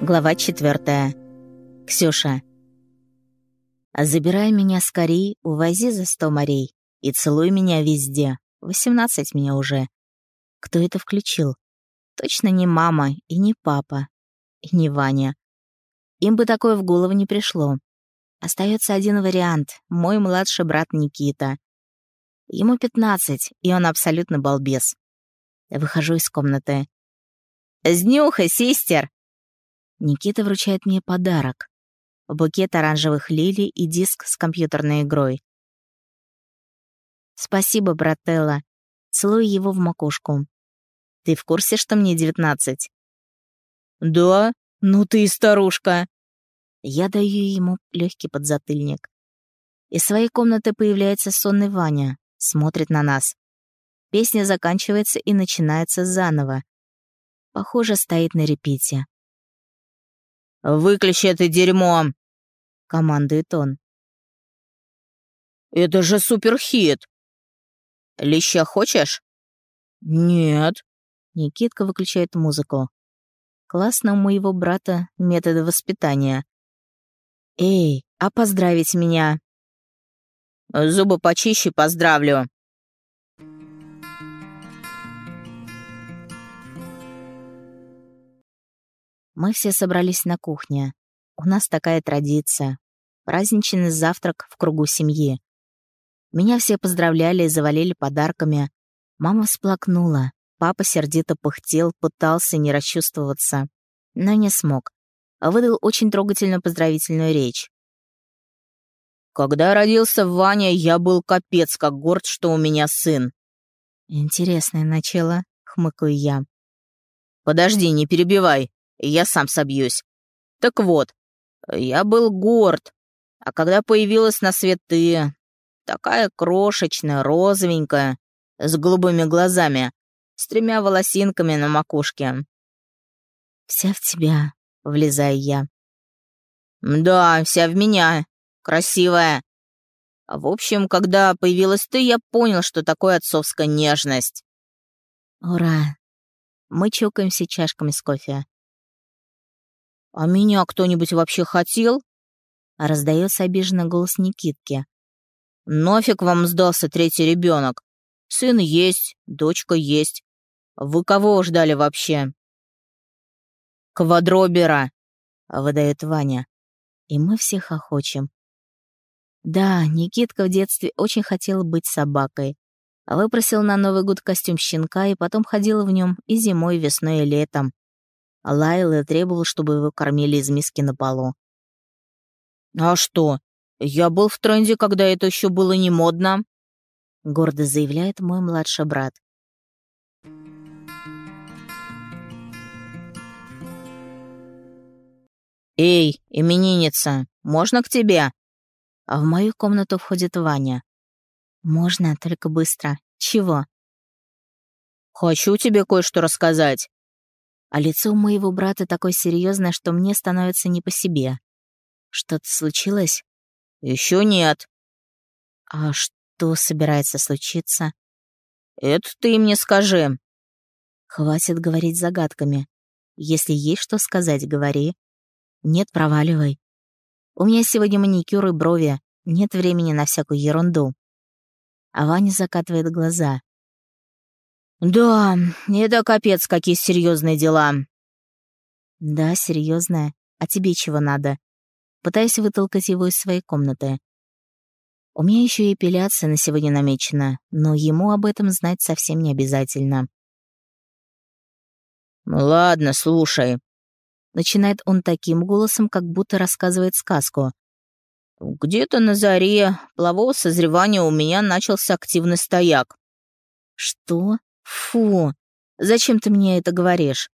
Глава четвертая. Ксюша. Забирай меня скорей, увози за сто морей и целуй меня везде. Восемнадцать меня уже. Кто это включил? Точно не мама и не папа, и не Ваня. Им бы такое в голову не пришло. Остается один вариант — мой младший брат Никита. Ему пятнадцать, и он абсолютно балбес. Выхожу из комнаты. «Сднюха, систер!» Никита вручает мне подарок. Букет оранжевых лилий и диск с компьютерной игрой. «Спасибо, брателла». Целую его в макушку. «Ты в курсе, что мне девятнадцать?» «Да? Ну ты и старушка!» Я даю ему легкий подзатыльник. Из своей комнаты появляется сонный Ваня, смотрит на нас. Песня заканчивается и начинается заново. Похоже, стоит на репите. «Выключи это дерьмо!» — командует он. «Это же суперхит!» «Леща хочешь?» «Нет». Никитка выключает музыку. Классно у моего брата методы воспитания. «Эй, а поздравить меня?» «Зубы почище поздравлю». Мы все собрались на кухне. У нас такая традиция. Праздничный завтрак в кругу семьи. Меня все поздравляли и завалили подарками. Мама всплакнула. Папа сердито пыхтел, пытался не расчувствоваться. Но не смог. Выдал очень трогательную поздравительную речь. «Когда родился Ваня, я был капец как горд, что у меня сын». «Интересное начало», — хмыкаю я. «Подожди, не перебивай я сам собьюсь. Так вот, я был горд, а когда появилась на свет ты, такая крошечная, розовенькая, с голубыми глазами, с тремя волосинками на макушке. «Вся в тебя», — влезаю я. «Да, вся в меня. Красивая. В общем, когда появилась ты, я понял, что такое отцовская нежность». «Ура!» Мы чокаемся чашками с кофе. «А меня кто-нибудь вообще хотел?» Раздается обиженный голос Никитки. «Нафиг вам сдался третий ребенок? Сын есть, дочка есть. Вы кого ждали вообще?» «Квадробера», — выдает Ваня. И мы все хохочем. Да, Никитка в детстве очень хотел быть собакой. Выпросил на Новый год костюм щенка и потом ходил в нем и зимой, и весной, и летом лаял и требовал, чтобы его кормили из миски на полу. «А что? Я был в тренде, когда это еще было не модно», — гордо заявляет мой младший брат. «Эй, именинница, можно к тебе?» А в мою комнату входит Ваня. «Можно, только быстро. Чего?» «Хочу тебе кое-что рассказать». А лицо моего брата такое серьезное, что мне становится не по себе. Что-то случилось? Еще нет. А что собирается случиться? Это ты мне скажи. Хватит говорить загадками. Если есть что сказать, говори. Нет, проваливай. У меня сегодня маникюр и брови. Нет времени на всякую ерунду. А Ваня закатывает глаза. «Да, это капец, какие серьезные дела». «Да, серьезная. А тебе чего надо?» Пытаюсь вытолкать его из своей комнаты. У меня еще и эпиляция на сегодня намечена, но ему об этом знать совсем не обязательно. «Ладно, слушай», — начинает он таким голосом, как будто рассказывает сказку. «Где-то на заре полового созревания у меня начался активный стояк». «Что?» Фу, зачем ты мне это говоришь?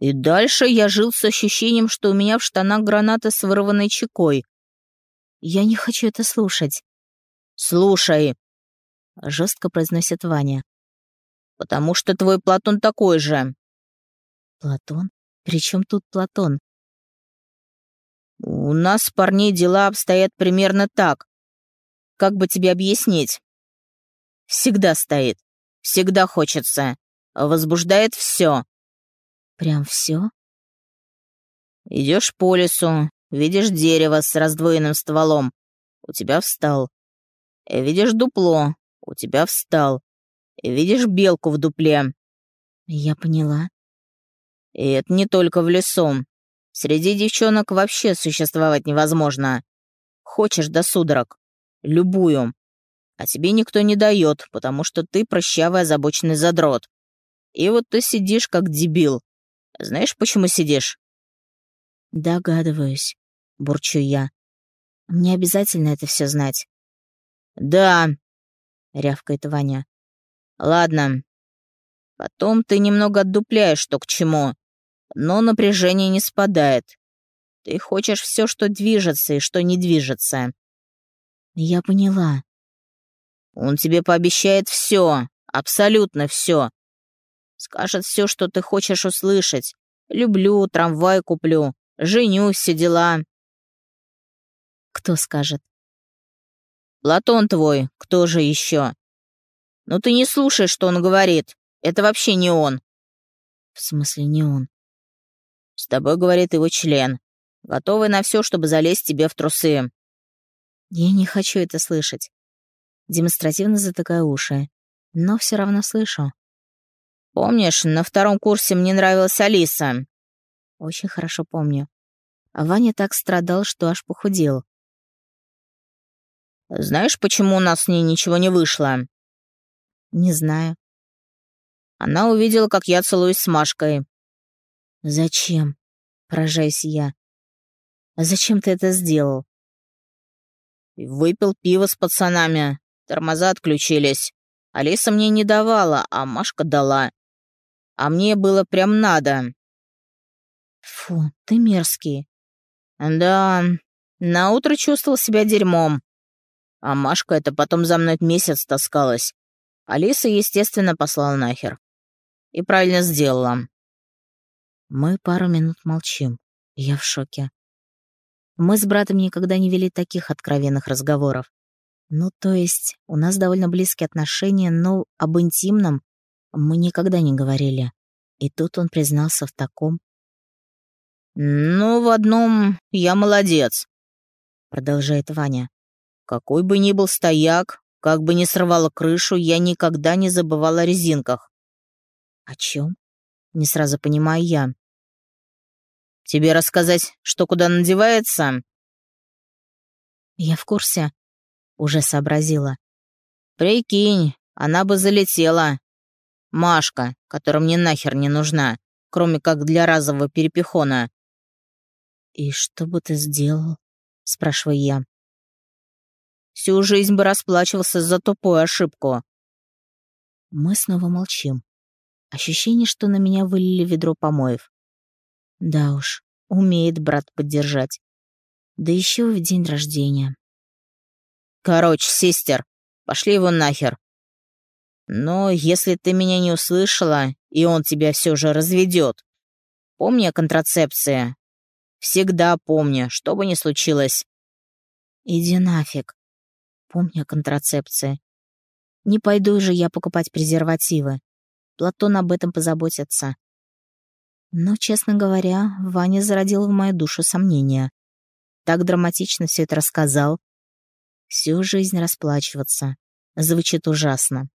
И дальше я жил с ощущением, что у меня в штанах граната с вырванной чекой. Я не хочу это слушать. Слушай, жестко произносит Ваня. Потому что твой Платон такой же. Платон? При чем тут Платон? У нас, парней, дела обстоят примерно так. Как бы тебе объяснить? Всегда стоит. Всегда хочется. Возбуждает все. Прям все? Идешь по лесу, видишь дерево с раздвоенным стволом. У тебя встал. Видишь дупло. У тебя встал. Видишь белку в дупле. Я поняла. И это не только в лесу. Среди девчонок вообще существовать невозможно. Хочешь до судорог. Любую. А тебе никто не дает, потому что ты прыщавый озабоченный задрот. И вот ты сидишь как дебил. Знаешь, почему сидишь? Догадываюсь, бурчу я. Мне обязательно это все знать. Да, рявкает Ваня. Ладно. Потом ты немного отдупляешь, что к чему. Но напряжение не спадает. Ты хочешь все, что движется и что не движется. Я поняла. Он тебе пообещает все, абсолютно все. Скажет все, что ты хочешь услышать. Люблю, трамвай куплю, женюсь, все дела. Кто скажет? Платон твой, кто же еще? Ну ты не слушаешь, что он говорит. Это вообще не он. В смысле не он? С тобой говорит его член. Готовый на все, чтобы залезть тебе в трусы. Я не хочу это слышать демонстративно затыкая уши. Но все равно слышу. «Помнишь, на втором курсе мне нравилась Алиса?» «Очень хорошо помню. Ваня так страдал, что аж похудел». «Знаешь, почему у нас с ней ничего не вышло?» «Не знаю». Она увидела, как я целуюсь с Машкой. «Зачем?» — поражаюсь я. «А зачем ты это сделал?» «Выпил пиво с пацанами. Тормоза отключились. Алиса мне не давала, а Машка дала. А мне было прям надо. Фу, ты мерзкий. Да, на утро чувствовал себя дерьмом. А Машка это потом за мной месяц таскалась. Алиса, естественно, послала нахер. И правильно сделала. Мы пару минут молчим. Я в шоке. Мы с братом никогда не вели таких откровенных разговоров. Ну, то есть, у нас довольно близкие отношения, но об интимном мы никогда не говорили. И тут он признался в таком. «Ну, в одном я молодец», — продолжает Ваня. «Какой бы ни был стояк, как бы ни срывала крышу, я никогда не забывала о резинках». «О чем?» — не сразу понимаю я. «Тебе рассказать, что куда надевается?» «Я в курсе», уже сообразила. «Прикинь, она бы залетела. Машка, которая мне нахер не нужна, кроме как для разового перепихона». «И что бы ты сделал?» — спрашиваю я. «Всю жизнь бы расплачивался за тупую ошибку». Мы снова молчим. Ощущение, что на меня вылили ведро помоев. Да уж, умеет брат поддержать. Да еще в день рождения. Короче, сестер, пошли его нахер. Но если ты меня не услышала, и он тебя все же разведет, помни о контрацепции. Всегда помни, что бы ни случилось. Иди нафиг. Помни о контрацепции. Не пойду же я покупать презервативы. Платон об этом позаботится. Но, честно говоря, Ваня зародил в мою душу сомнения. Так драматично все это рассказал, Всю жизнь расплачиваться. Звучит ужасно.